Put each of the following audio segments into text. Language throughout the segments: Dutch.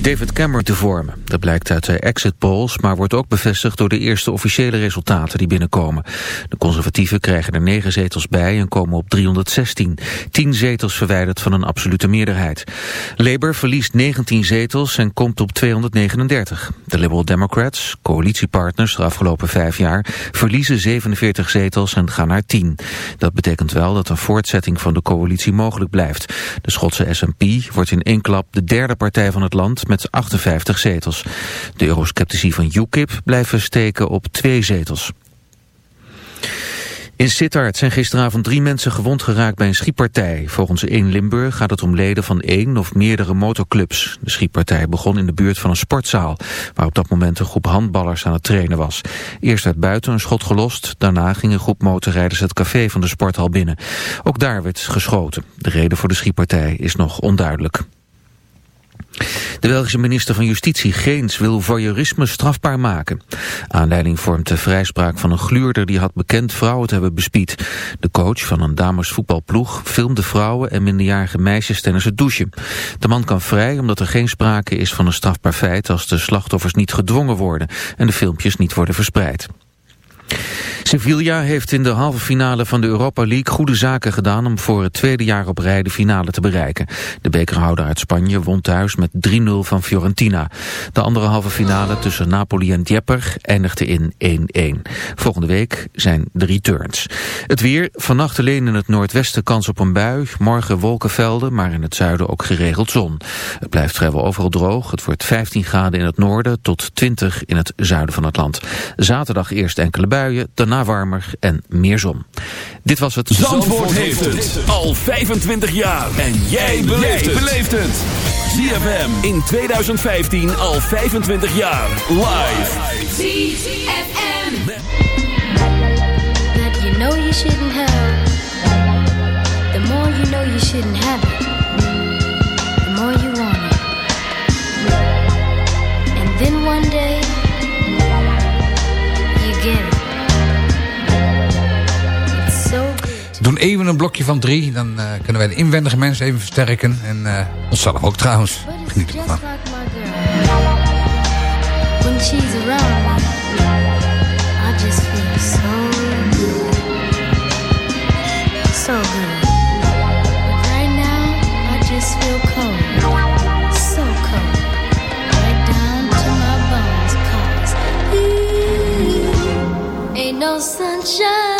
David Cameron te vormen. Dat blijkt uit de exit polls, maar wordt ook bevestigd door de eerste officiële resultaten die binnenkomen. De conservatieven krijgen er negen zetels bij en komen op 316. Tien zetels verwijderd van een absolute meerderheid. Labour verliest 19 zetels en komt op 239. De Liberal Democrats, coalitiepartners de afgelopen vijf jaar, verliezen 47 zetels en gaan naar 10. Dat betekent wel dat een voortzetting van de coalitie mogelijk blijft. De Schotse SNP wordt in één klap de derde partij van het land met 58 zetels. De eurosceptici van UKIP blijven steken op twee zetels. In Sittard zijn gisteravond drie mensen gewond geraakt bij een schietpartij. Volgens 1 Limburg gaat het om leden van één of meerdere motorclubs. De schietpartij begon in de buurt van een sportzaal... waar op dat moment een groep handballers aan het trainen was. Eerst werd buiten een schot gelost. Daarna ging een groep motorrijders het café van de sporthal binnen. Ook daar werd geschoten. De reden voor de schietpartij is nog onduidelijk. De Belgische minister van Justitie Geens wil voyeurisme strafbaar maken. Aanleiding vormt de vrijspraak van een gluurder die had bekend vrouwen te hebben bespied. De coach van een damesvoetbalploeg filmde vrouwen en minderjarige meisjes tijdens het douchen. De man kan vrij omdat er geen sprake is van een strafbaar feit als de slachtoffers niet gedwongen worden en de filmpjes niet worden verspreid. Sevilla heeft in de halve finale van de Europa League goede zaken gedaan om voor het tweede jaar op rij de finale te bereiken. De bekerhouder uit Spanje won thuis met 3-0 van Fiorentina. De andere halve finale tussen Napoli en Dieper eindigde in 1-1. Volgende week zijn de returns. Het weer, vannacht alleen in het noordwesten kans op een bui. Morgen wolkenvelden, maar in het zuiden ook geregeld zon. Het blijft vrijwel overal droog. Het wordt 15 graden in het noorden tot 20 in het zuiden van het land. Zaterdag eerst enkele buien, daarna warmer en meer zon. Dit was het... Zandvoort, Zandvoort heeft het al 25 jaar. En jij beleeft het. ZFM in 2015 al 25 jaar. Live. ZFM. That you know you shouldn't have. The more you know you shouldn't have it. The more you want it. And then one day... doen even een blokje van drie. Dan uh, kunnen wij de inwendige mensen even versterken. En uh, onszelf ook trouwens. Geniet ervan. No sunshine.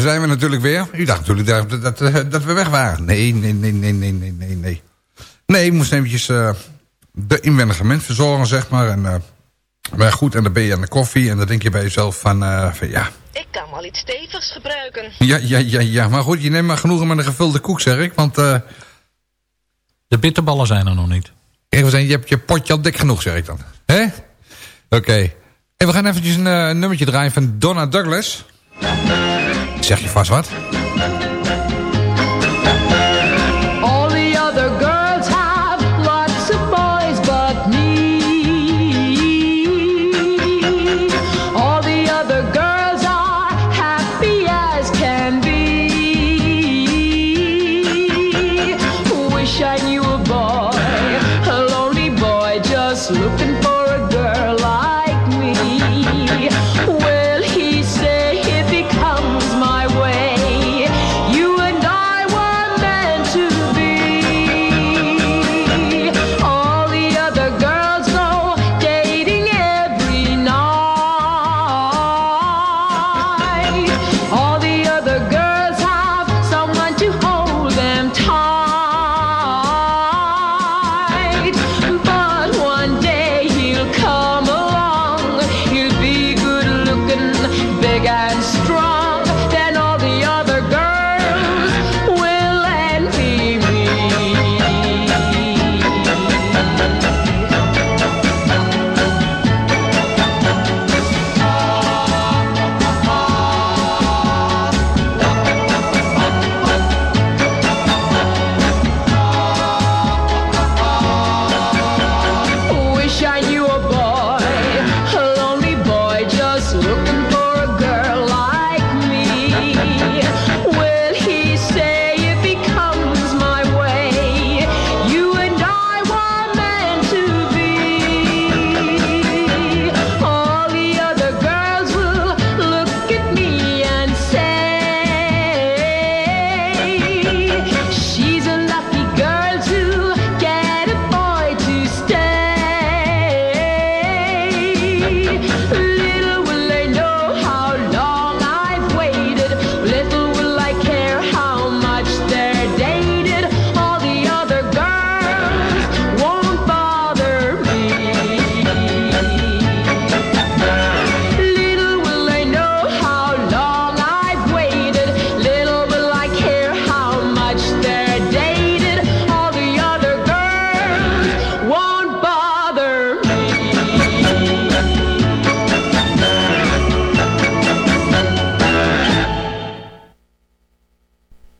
Zijn we natuurlijk weer. U dacht natuurlijk dat, dat, dat we weg waren. Nee, nee, nee, nee, nee, nee, nee, nee. Nee, ik moest eventjes uh, de inwendige mens verzorgen, zeg maar. En, uh, maar goed, en dan ben je aan de koffie en dan denk je bij jezelf van, uh, van ja... Ik kan wel iets stevigs gebruiken. Ja, ja, ja, ja. Maar goed, je neemt maar genoegen met een gevulde koek, zeg ik. Want... Uh, de bitterballen zijn er nog niet. Even je hebt je potje al dik genoeg, zeg ik dan. Hè? Oké. Okay. En we gaan eventjes een, een nummertje draaien van Donna Douglas. Zeg je vast wat?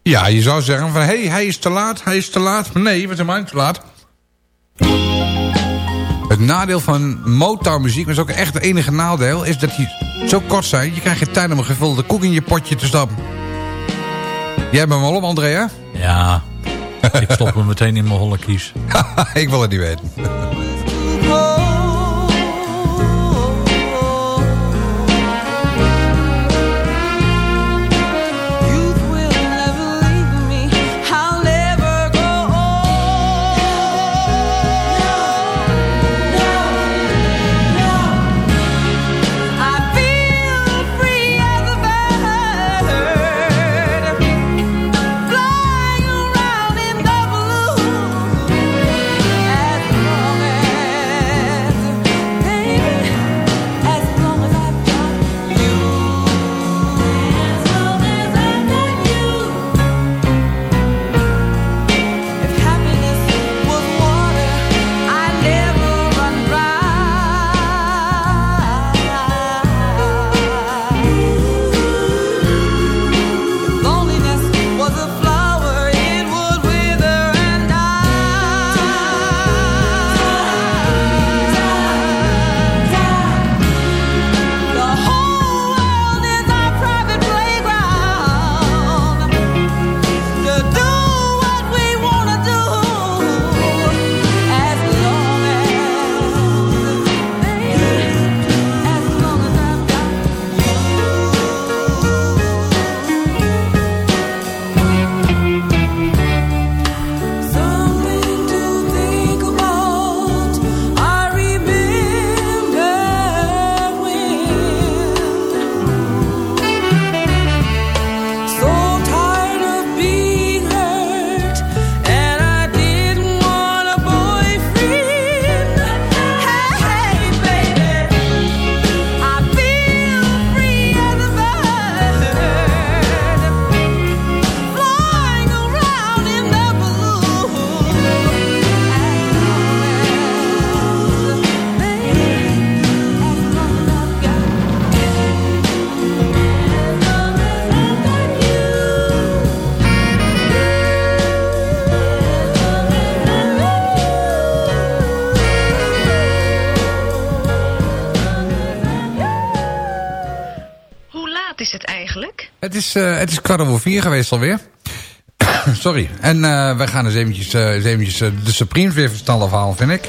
Ja, je zou zeggen van, hé, hey, hij is te laat, hij is te laat. Maar nee, we zijn maar te laat. Het nadeel van Motown muziek, maar is ook echt het enige nadeel... is dat die zo kort zijn, je krijgt geen tijd om een gevulde koek in je potje te stappen. Jij bent wel op, Andrea? Ja, ik stop hem meteen in mijn holle kies. ik wil het niet weten. Uh, het is kwart over vier geweest alweer. Sorry. En uh, wij gaan eens eventjes, eens eventjes de Supremes weer verstandig halen, vind ik.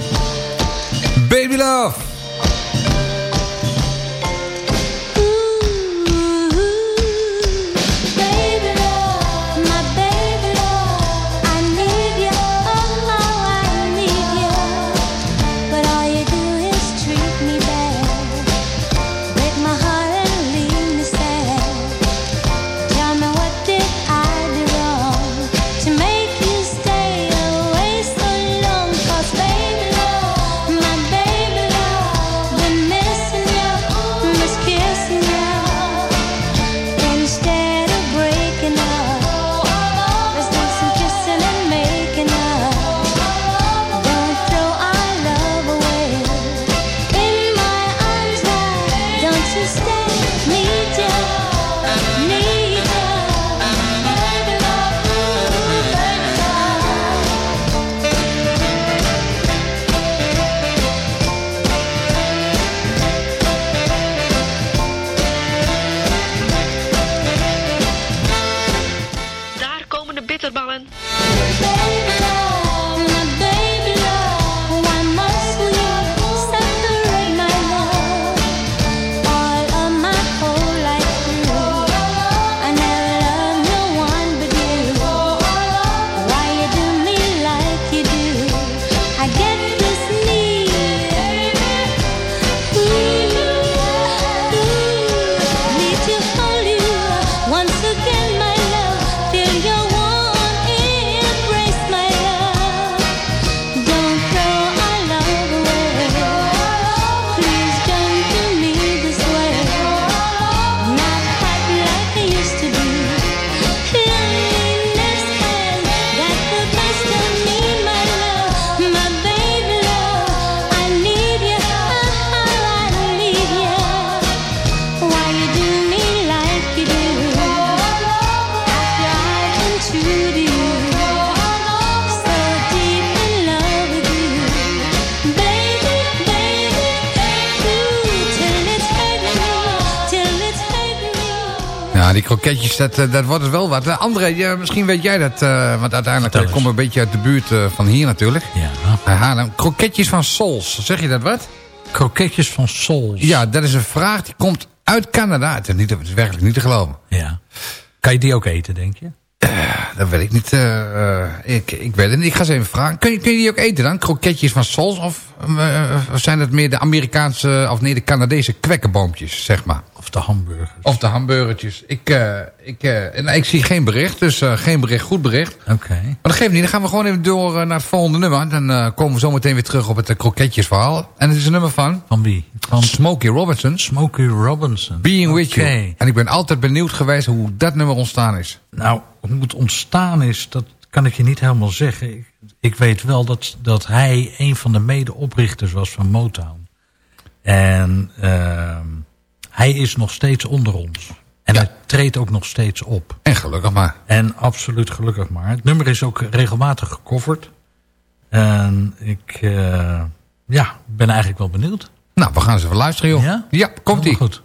Dat, eh, dat wordt wel wat. Uh, André, misschien weet jij dat, uh, want uiteindelijk komt een beetje uit de buurt uh, van hier natuurlijk. Ja. Haarlem. Kroketjes van Sols, zeg je dat wat? Kroketjes van Sols? Ja, dat is een vraag die komt uit Canada. Het is, niet, het is werkelijk niet te geloven. Ja. Kan je die ook eten, denk je? dat weet ik niet. ik, ik weet het niet. Ik ga ze even vragen. Kun je, kun je die ook eten dan? Kroketjes van Sols? Of zijn het meer de Amerikaanse, of nee, de Canadese kwekkenboompjes, zeg maar? Of de hamburgers. Of de hamburgertjes. Ik, uh, ik, uh, ik zie geen bericht, dus uh, geen bericht, goed bericht. Oké. Maar dat geeft niet, dan gaan we gewoon even door naar het volgende nummer. Dan komen we zo meteen weer terug op het kroketjesverhaal. En het is een nummer van... Van wie? Van Smokey Robinson. Smokey Robinson. Being With You. En ik ben altijd benieuwd geweest hoe dat nummer ontstaan is. Nou, hoe het ontstaan is, dat kan ik je niet helemaal zeggen. Ik, ik weet wel dat, dat hij een van de medeoprichters was van Motown. En... Uh, hij is nog steeds onder ons. En hij treedt ook nog steeds op. En gelukkig maar. En absoluut gelukkig maar. Het nummer is ook regelmatig gecoverd. En ik uh, ja, ben eigenlijk wel benieuwd. Nou, we gaan eens even luisteren, joh. Ja? Ja, komt-ie. Goed.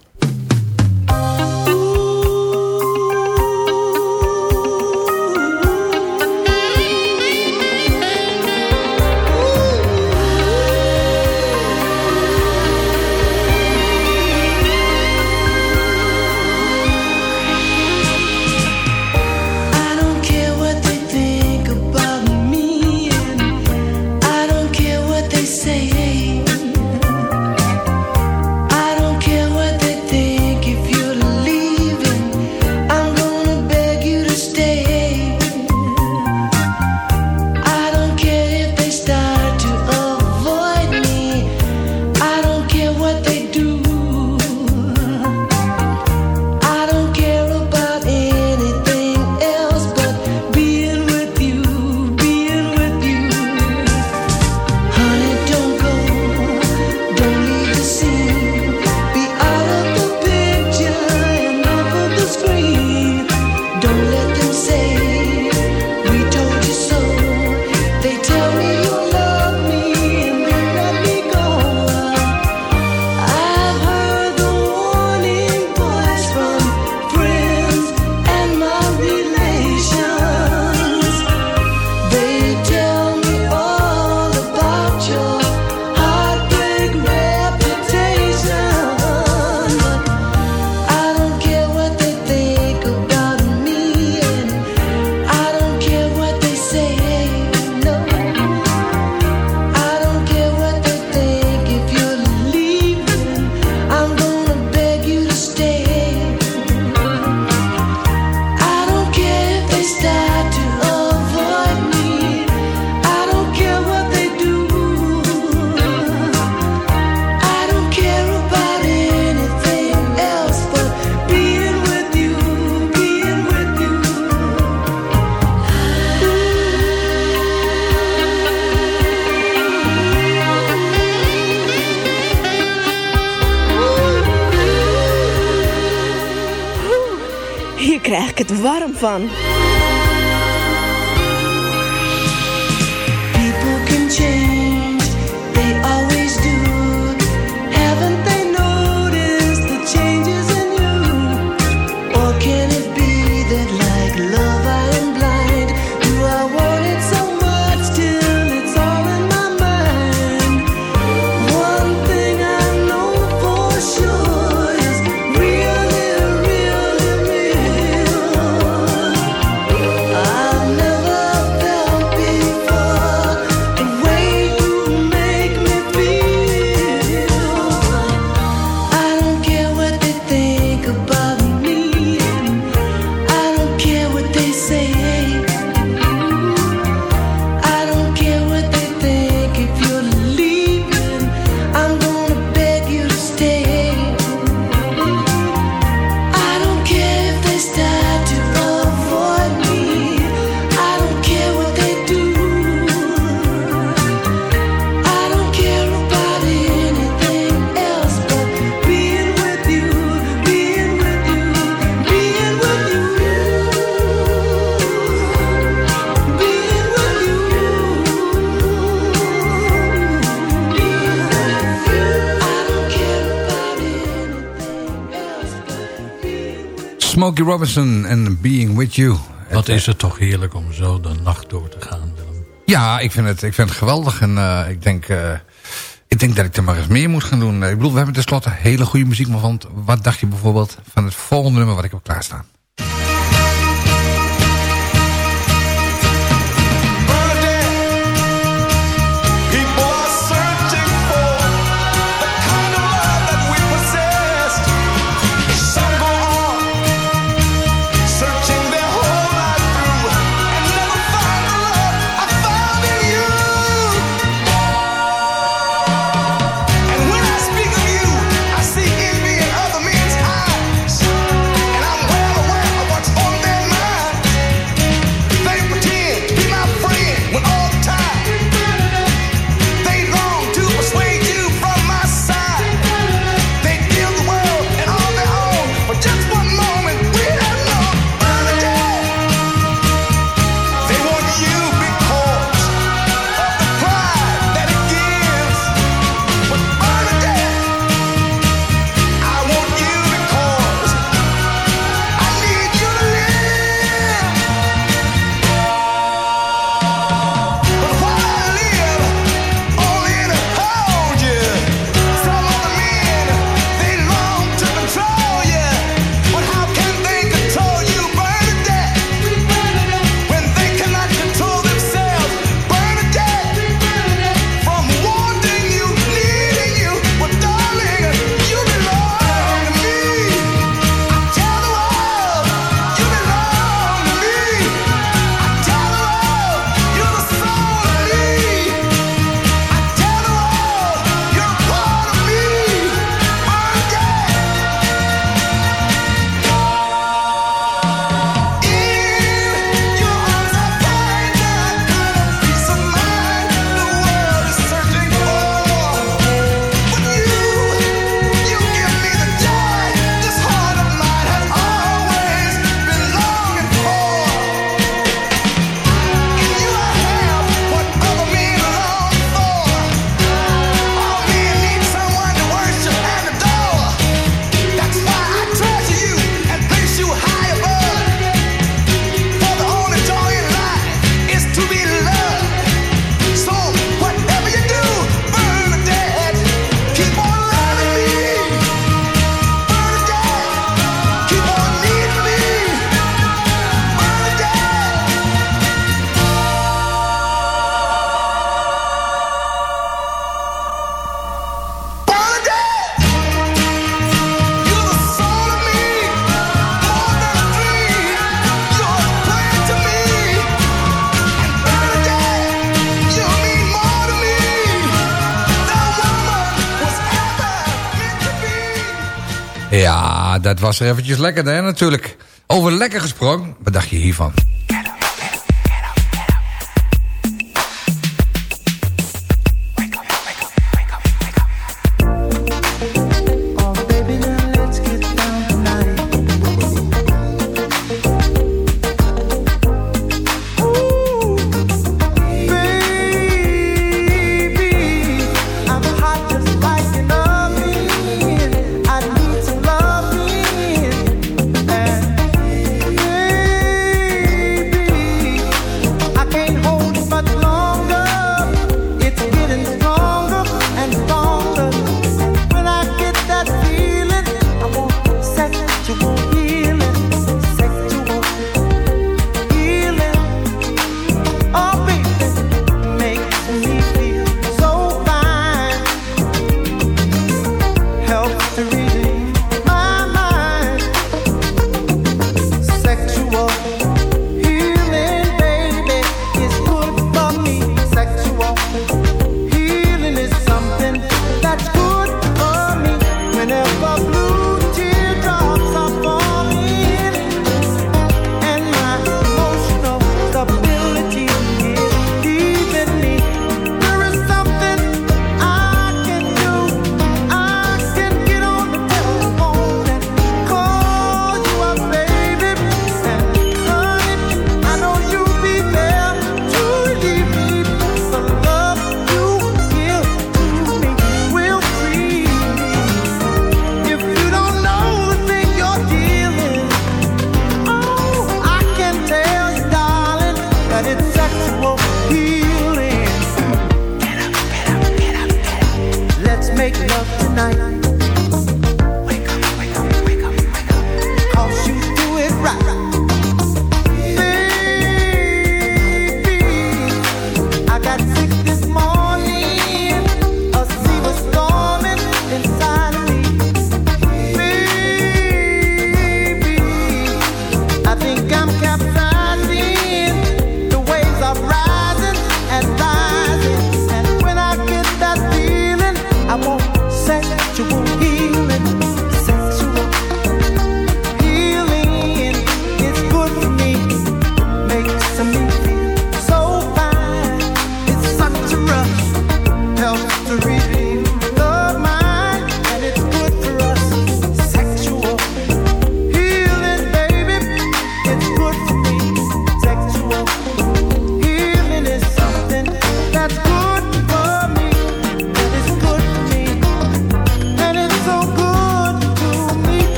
Robinson en Being With You. Wat is eh, het toch heerlijk om zo de nacht door te gaan, Ja, ik vind het, ik vind het geweldig. En eh, ik, denk, eh, ik denk dat ik er maar eens meer moet gaan doen. Ik bedoel, we hebben tenslotte hele goede muziek. Maar want wat dacht je bijvoorbeeld van het volgende nummer wat ik heb sta? Dat was er eventjes lekker hè, natuurlijk. Over lekker gesprong. wat dacht je hiervan?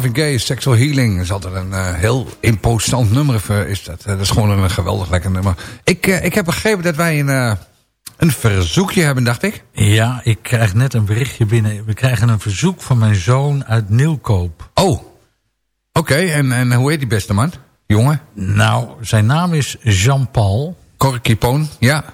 Marvin Gaye, Sexual Healing. Dat is altijd een eh, heel imposant nummer. eh, Is dat. Eh, dat is gewoon een geweldig lekker nummer. Ik, ik heb begrepen dat wij een, een verzoekje hebben, dacht ik. Ja, ik krijg net een berichtje binnen. We krijgen een verzoek van mijn zoon uit Nieuwkoop. Oh, oké. En, en hoe heet die beste man? Jongen? Nou, zijn naam is Jean-Paul Corky Poon? Ja.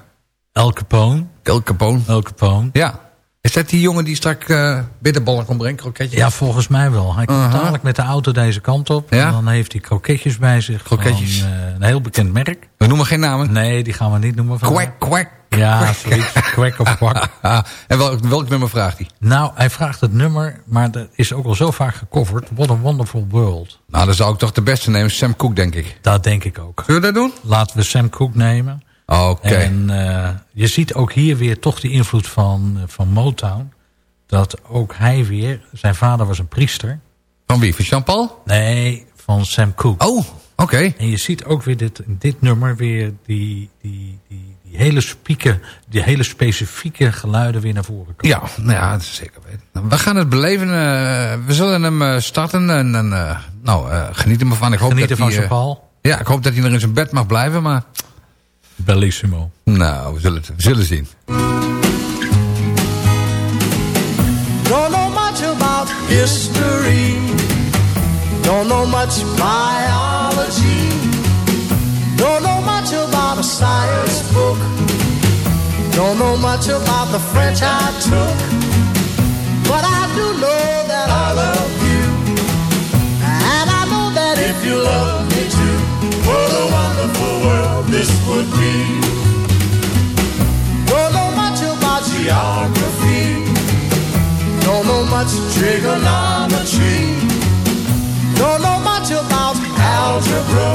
El Capone. El Capone? El Capone. Ja. Is dat die jongen die straks uh, bitterballen kon brengen, kroketjes? Ja, volgens mij wel. Hij komt dadelijk met de auto deze kant op. Ja? En dan heeft hij kroketjes bij zich. Kroketjes. Van, eh, een heel bekend merk. We noemen geen namen. Nee, die gaan we niet noemen. vandaag. Kwek, kwek. Ja, zoiets. Kwek of kwak. en welk, welk nummer vraagt hij? Nou, hij vraagt het nummer, maar dat is ook al zo vaak gecoverd. What a Wonderful World. Nou, dan zou ik toch de beste nemen. Sam Cooke, denk ik. Dat denk ik ook. Zullen we dat doen? Laten we Sam Cooke nemen. Oké. En eh, je ziet ook hier weer toch die invloed van, eh, van Motown. Dat ook hij weer, zijn vader was een priester. Van wie? Van Jean-Paul? Nee, van Sam Cooke. Oh, oké. En je ziet ook weer dit, in dit nummer weer die, die, die, die, hele spieken, die hele specifieke geluiden weer naar voren komen. Ja, nou ja, dat is zeker weten. We gaan het beleven. eh, we zullen hem starten. En, en, nou, geniet er maar van. Ik hoop Genieten dat van Jean-Paul. Ja, ik hoop dat hij nog in zijn bed mag blijven. Maar Bellissimo. nou, we zullen, het, we zullen zien. Don't know much about history. Don't know much biology. Don't know much about a science book. Don't know much about the French I took. But I do know that I love world this would be. Don't know much about geography. Don't know much trigonometry. Don't know much about algebra.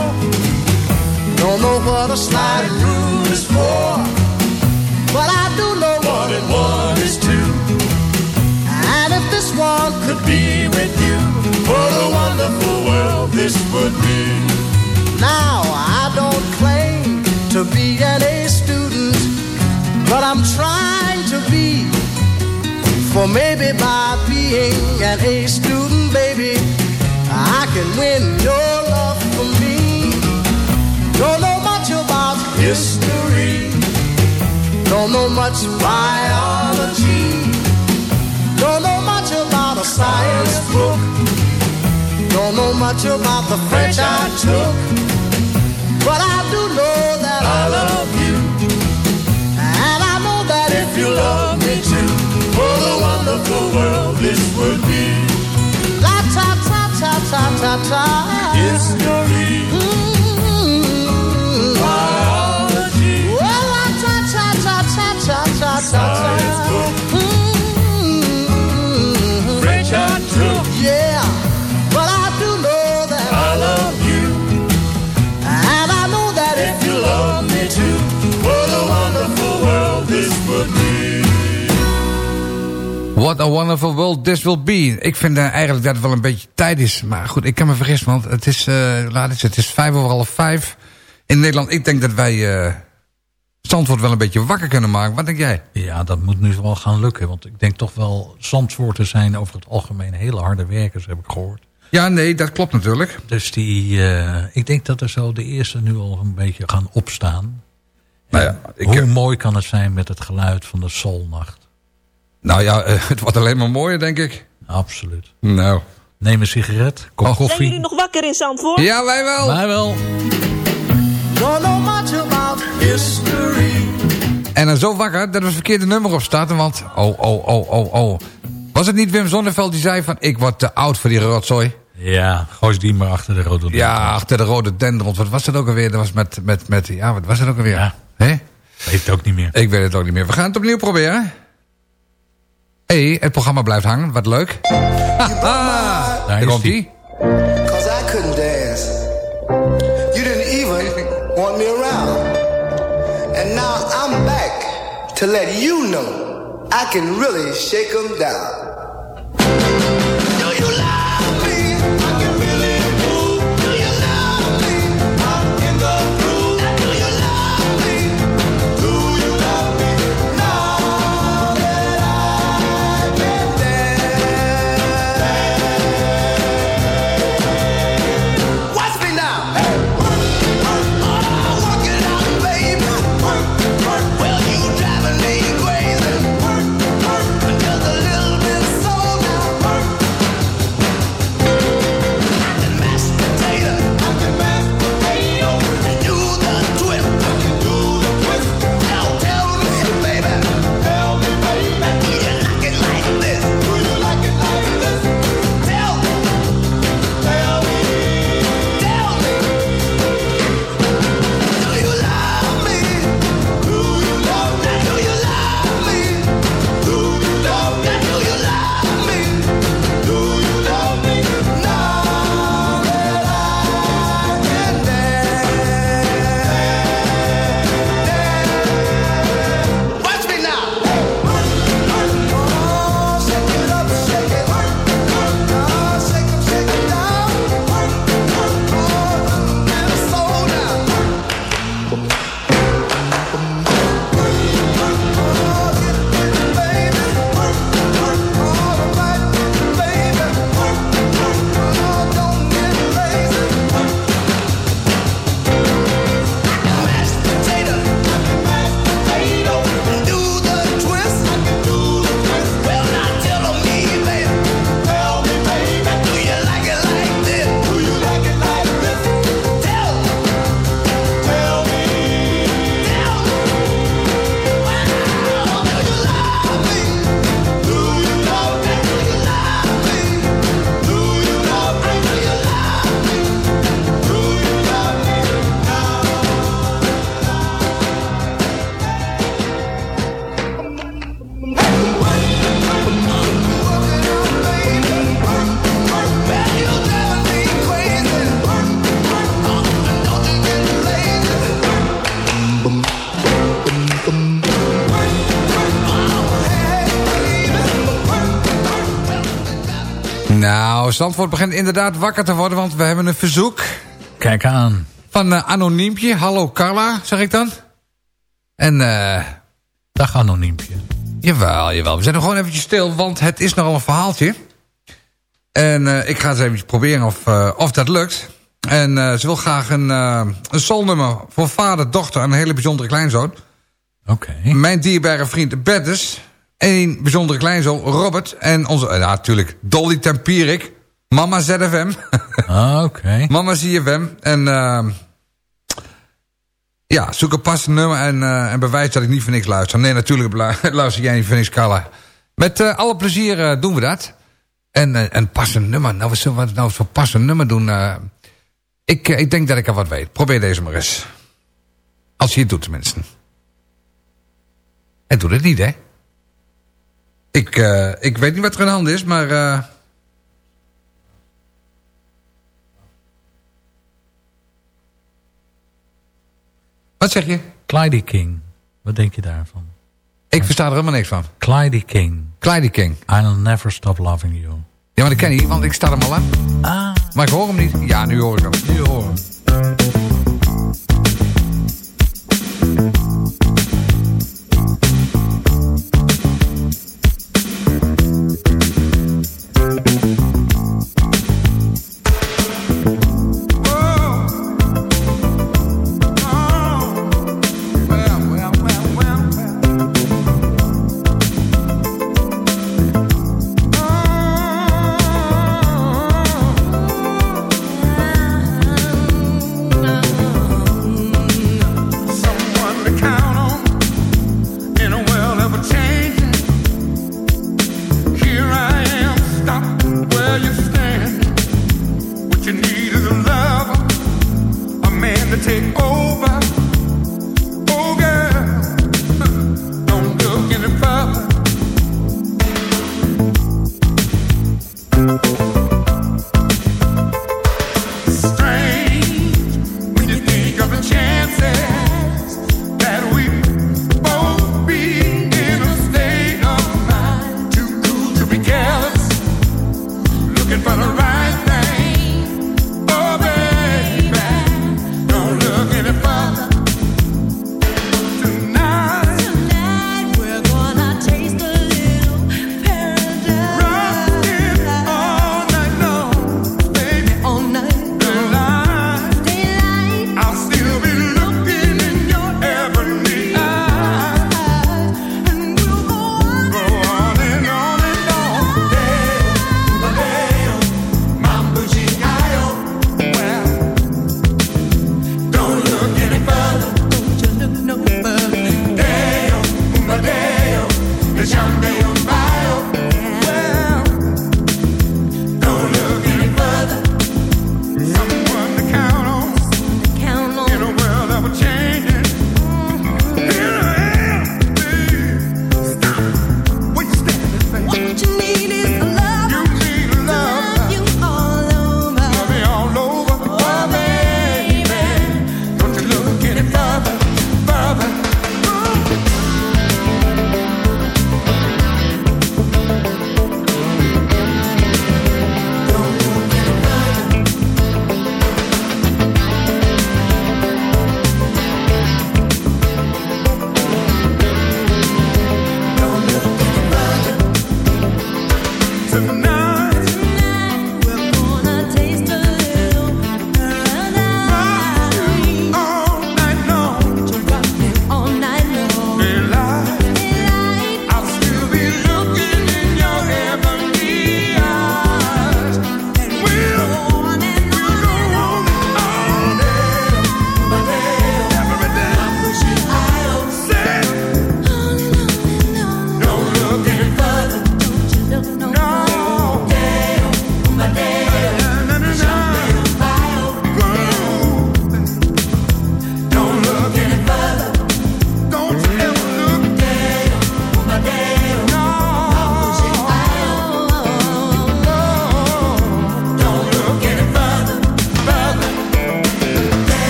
Don't know what a sliding rule is for. But I do know one and one is two. And if this one could be with you, what a wonderful world this would be. Now, I don't claim to be an A student, but I'm trying to be. For maybe by being an A student, baby, I can win your love for me. Don't know much about history. Don't know much biology. Don't know much about a science book. I don't know much about the French I took. But I do know that I love you. And I know that if you love me too, oh, what a wonderful world this would be. La ta ta ta ta ta ta. What a wonderful world this will be. Ik vind eh, eigenlijk dat het wel een beetje tijd is. Maar goed, ik kan me vergissen, want het is, eh laat eens, het is vijf over half vijf. In Nederland, ik denk dat wij eh Zandvoort wel een beetje wakker kunnen maken. Wat denk jij? Ja, dat moet nu wel gaan lukken. Want ik denk toch wel, Zandvoorten zijn over het algemeen hele harde werkers, heb ik gehoord. Ja, nee, dat klopt natuurlijk. Dus die, ik denk dat er zo de eerste nu al een beetje gaan opstaan. Nou ja, ik, Hoe mooi kan het zijn met het geluid van de solnacht? Nou ja, eh, het wordt alleen maar mooier, denk ik. Absoluut. Nou. Neem een sigaret, kop Oh. Zijn koffie. jullie nog wakker in Zandvoort? Ja, wij wel. Wij wel. Don't know much about history. En dan zo wakker dat we het verkeerde nummer op starten. Want, oh, oh, oh, oh, oh. Was het niet Wim Zonneveld die zei van... ik word te oud voor die rotzooi? Ja, gooi die maar achter de rode Ja, deur. achter de rode dendrons. Wat was het ook alweer? Dat was met, met, met, ja, wat was het ook alweer? Ja. Hè? Weet het ook niet meer. Ik weet het ook niet meer. We gaan het opnieuw proberen. Hé, hey, het programma blijft hangen. Wat leuk. Haha. Daar komt die. ie. Cause I couldn't dance. You didn't even want me around. And now I'm back to let you know I can really shake 'em down. Nou, Zandvoort begint inderdaad wakker te worden, want we hebben een verzoek Kijk aan. van eh, Anoniempje. Hallo Carla, zeg ik dan. En eh... Dag Anoniempje. Jawel, jawel. We zijn nog gewoon eventjes stil, want het is nogal een verhaaltje. En eh, ik ga eens even proberen of, eh, of dat lukt. En ze wil graag een, een soulnummer voor vader, dochter en een hele bijzondere kleinzoon. Oké. Mijn dierbare vriend Bertus. Een bijzondere kleinzoon Robert. En onze, ja, natuurlijk, Dolly Tempierik. Mama ZFM. Ah, Oké. Mama ZFM. En uh, ja, zoek een passend nummer en, uh, en bewijs dat ik niet voor niks luister. Nee, natuurlijk luister jij niet voor niks, Carla. Met uh, alle plezier uh, doen we dat. En een passend nummer. Nou, wat zullen we nou voor passend nummer doen? Ik, ik denk dat ik er wat weet. Probeer deze maar eens. Als je het doet tenminste. En doe het niet, hè? Ik, ik weet niet wat er aan de hand is, maar... Wat zeg je? Clyde King. Wat denk je daarvan? Ik versta er helemaal niks van. Clyde King. Clyde King. I'll never stop loving you. Ja, maar dat ken ik niet, want ik sta hem al aan. Ah. Maar ik hoor hem niet. Ja, nu hoor ik hem. Nu hoor hem.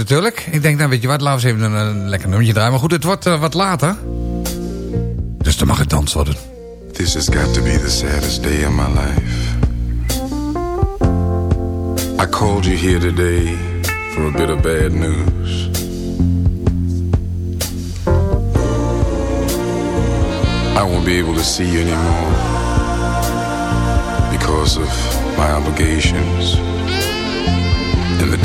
Natuurlijk. Ik denk, nou weet je wat, laten we eens even een, lekker nummertje draaien. Maar goed, het wordt uh, wat later. Dus dan mag het dans worden. This has got to be the saddest day of my life. I called you here today for a bit of bad news. I won't be able to see you anymore because of my obligations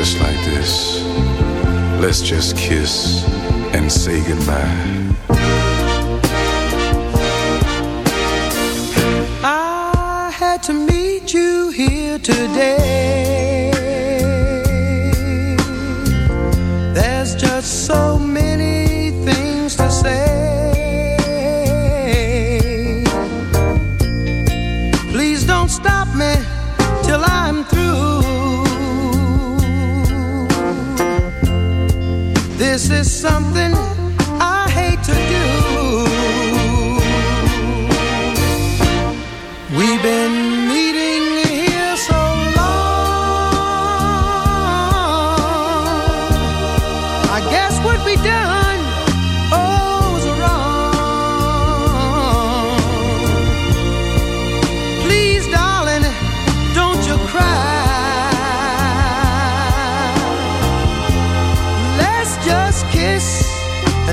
just like this. Let's just kiss and say goodbye. I had to meet you here today.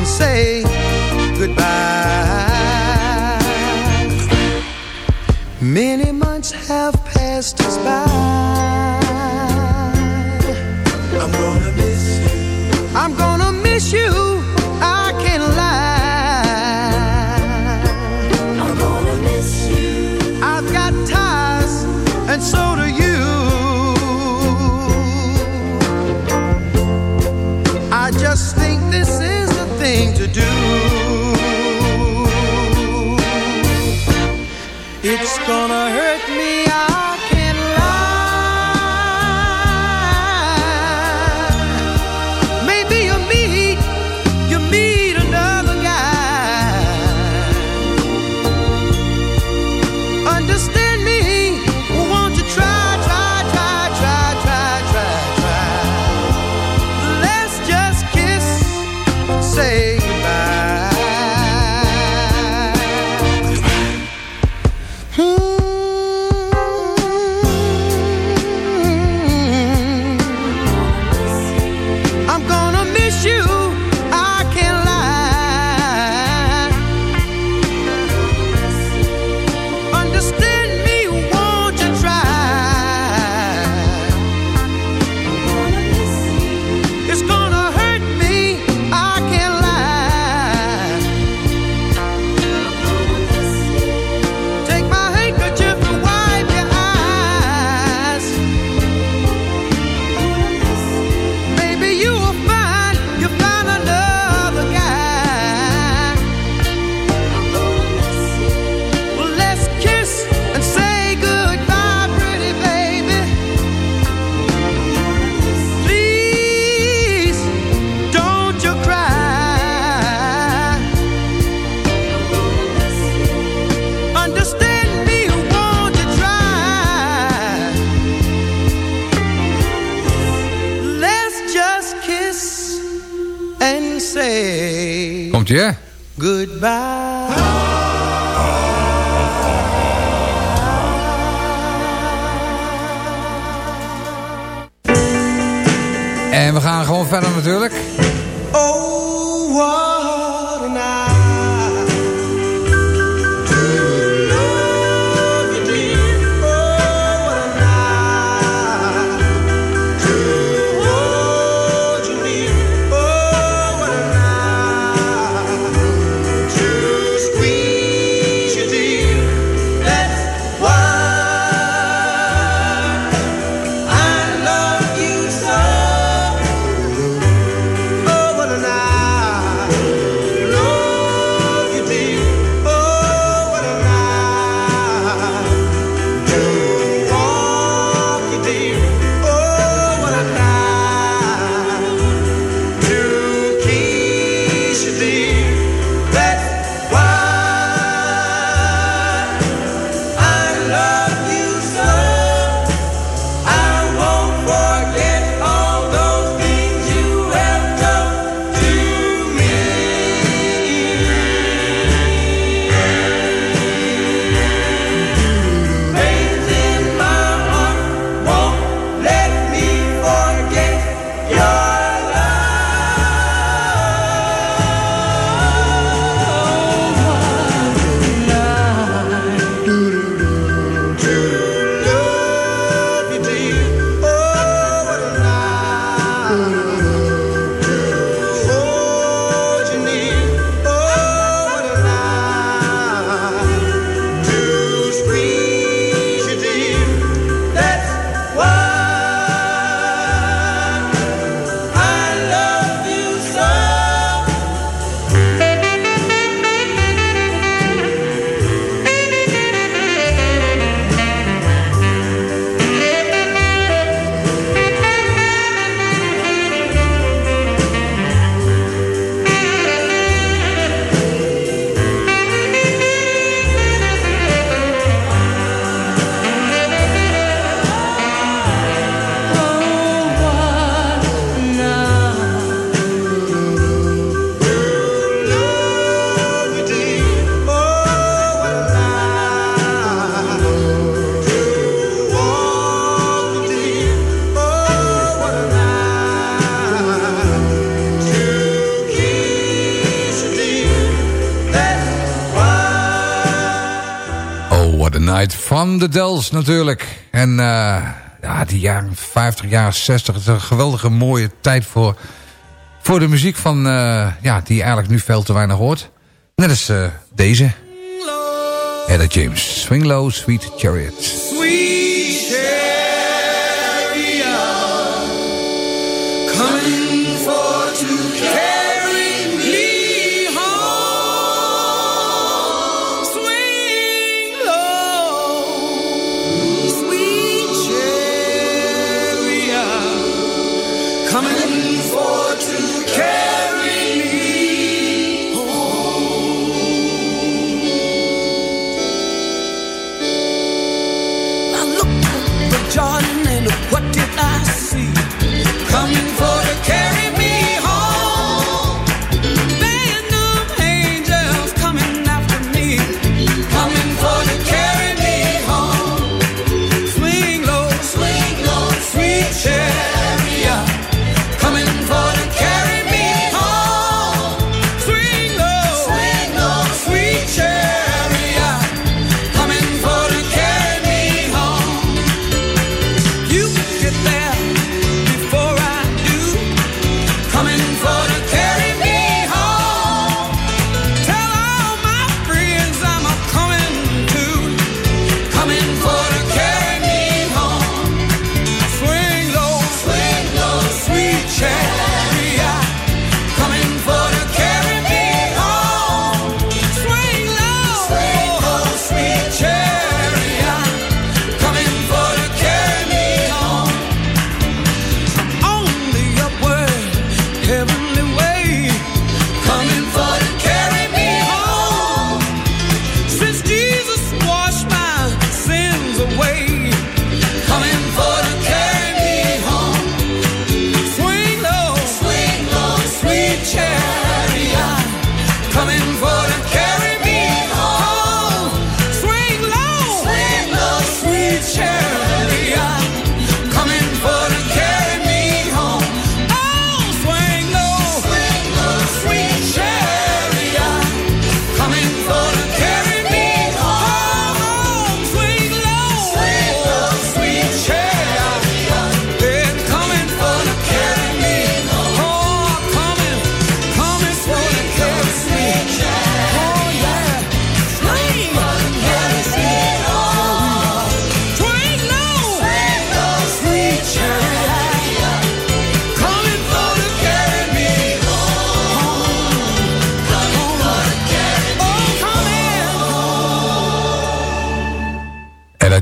Say goodbye. Many months have passed us by. Hè? goodbye. En we gaan gewoon verder natuurlijk. de Dels natuurlijk. En eh, ja, die jaren 50, jaren 60. Het is een geweldige mooie tijd voor, voor de muziek van, eh, ja, die eigenlijk nu veel te weinig hoort. Net als uh, deze. Ella James, Swing Low Sweet Chariot.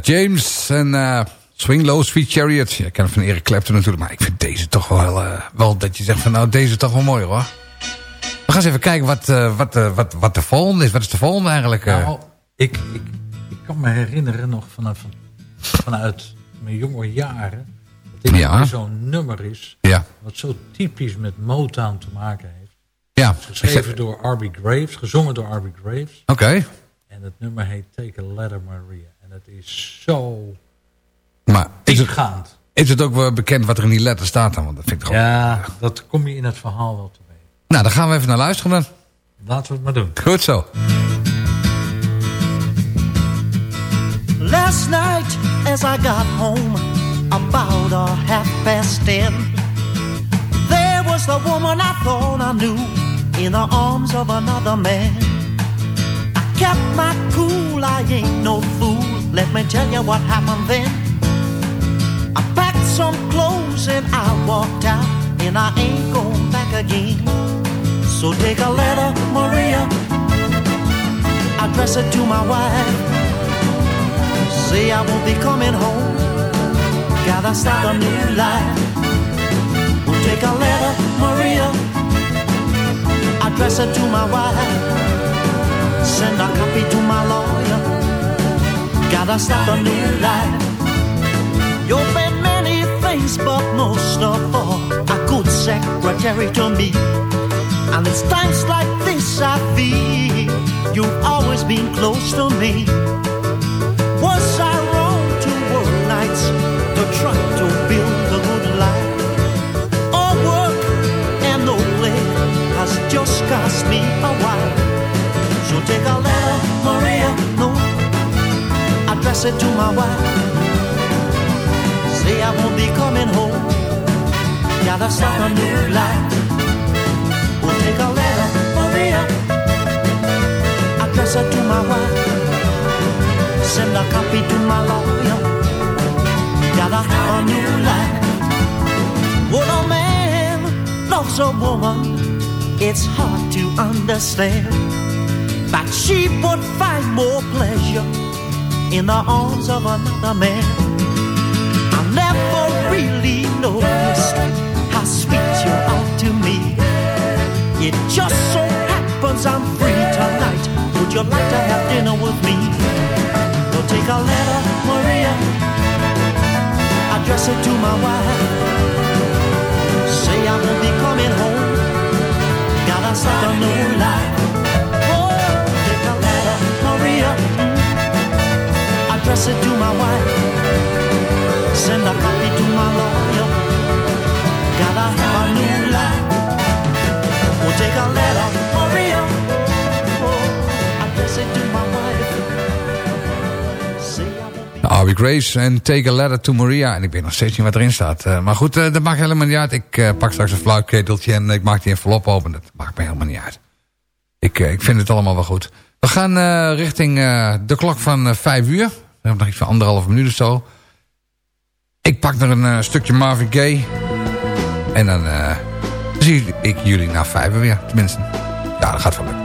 James en uh, Swing Low Sweet Chariot. Ja, ik ken van Eric Clapton natuurlijk, maar ik vind deze toch wel, eh, wel... dat je zegt van nou, deze toch wel mooi hoor. We gaan eens even kijken wat, eh, wat, wat, wat de volgende is. Wat is de volgende eigenlijk? Nou, ik, ik, ik, kan me herinneren nog vanaf, vanuit mijn jonge jaren... dat dit zo'n nummer is... Wat zo typisch met Motown te maken heeft. Ja. Geschreven door Arby Graves, gezongen door Arby Graves. Oké. En het nummer heet Take a Letter Maria. Het is zo Maar is het, diepgaand. is het ook wel bekend wat er in die letter staat dan? Want dat vind ik gewoon... Ja, dat kom je in het verhaal wel te weten. Nou, dan gaan we even naar luisteren dan. Laten we het maar doen. Goed zo. Last night, as I got home, about a half past ten, there was the woman I thought I knew in the arms of another man. I kept my cool, I ain't no fool. Let me tell you what happened then. I packed some clothes and I walked out, and I ain't going back again. So take a letter, Maria, address it to my wife. Say I won't be coming home. Gotta start a new life. We'll take a letter, Maria. Address it to my wife. Send a copy to my lawyer. Gotta start a new life. You've been many things, but most of all, a good secretary to me. And it's times like this I feel you've always been close to me. Was I wrong to work nights it to my wife. Say I won't be coming home. Gotta start a new life. We'll take a letter, Maria, address it to my wife. Send a copy to my lawyer. Gotta have a new life. When a man loves a woman, it's hard to understand. But she would find more pleasure in the arms of another man. I never really noticed how sweet you are to me. It just so happens I'm free tonight. Would you like to have dinner with me? Well, take a letter, Maria. Address it to my wife. Say I won't be coming home. Gotta start a new life. Oh, take a letter, Maria. It to my wife. Send a copy to my lawyer. Gotta have a take a letter, it to my Grace en Take a Letter to Maria. En ik weet nog steeds niet wat erin staat. Eh, maar goed, eh, dat maakt helemaal niet uit. Ik eh, pak straks een fluitketeltje en ik maak die envelop open. Dat maakt me helemaal niet uit. Ik, ik vind het allemaal wel goed. We gaan richting de klok van vijf uur. Nog iets van anderhalve minuut of zo. Ik pak nog een eh, stukje Marvin Gaye. En dan eh, zie ik jullie na vijf weer. Tenminste, ja, dat gaat wel lukken.